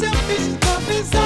a love thing.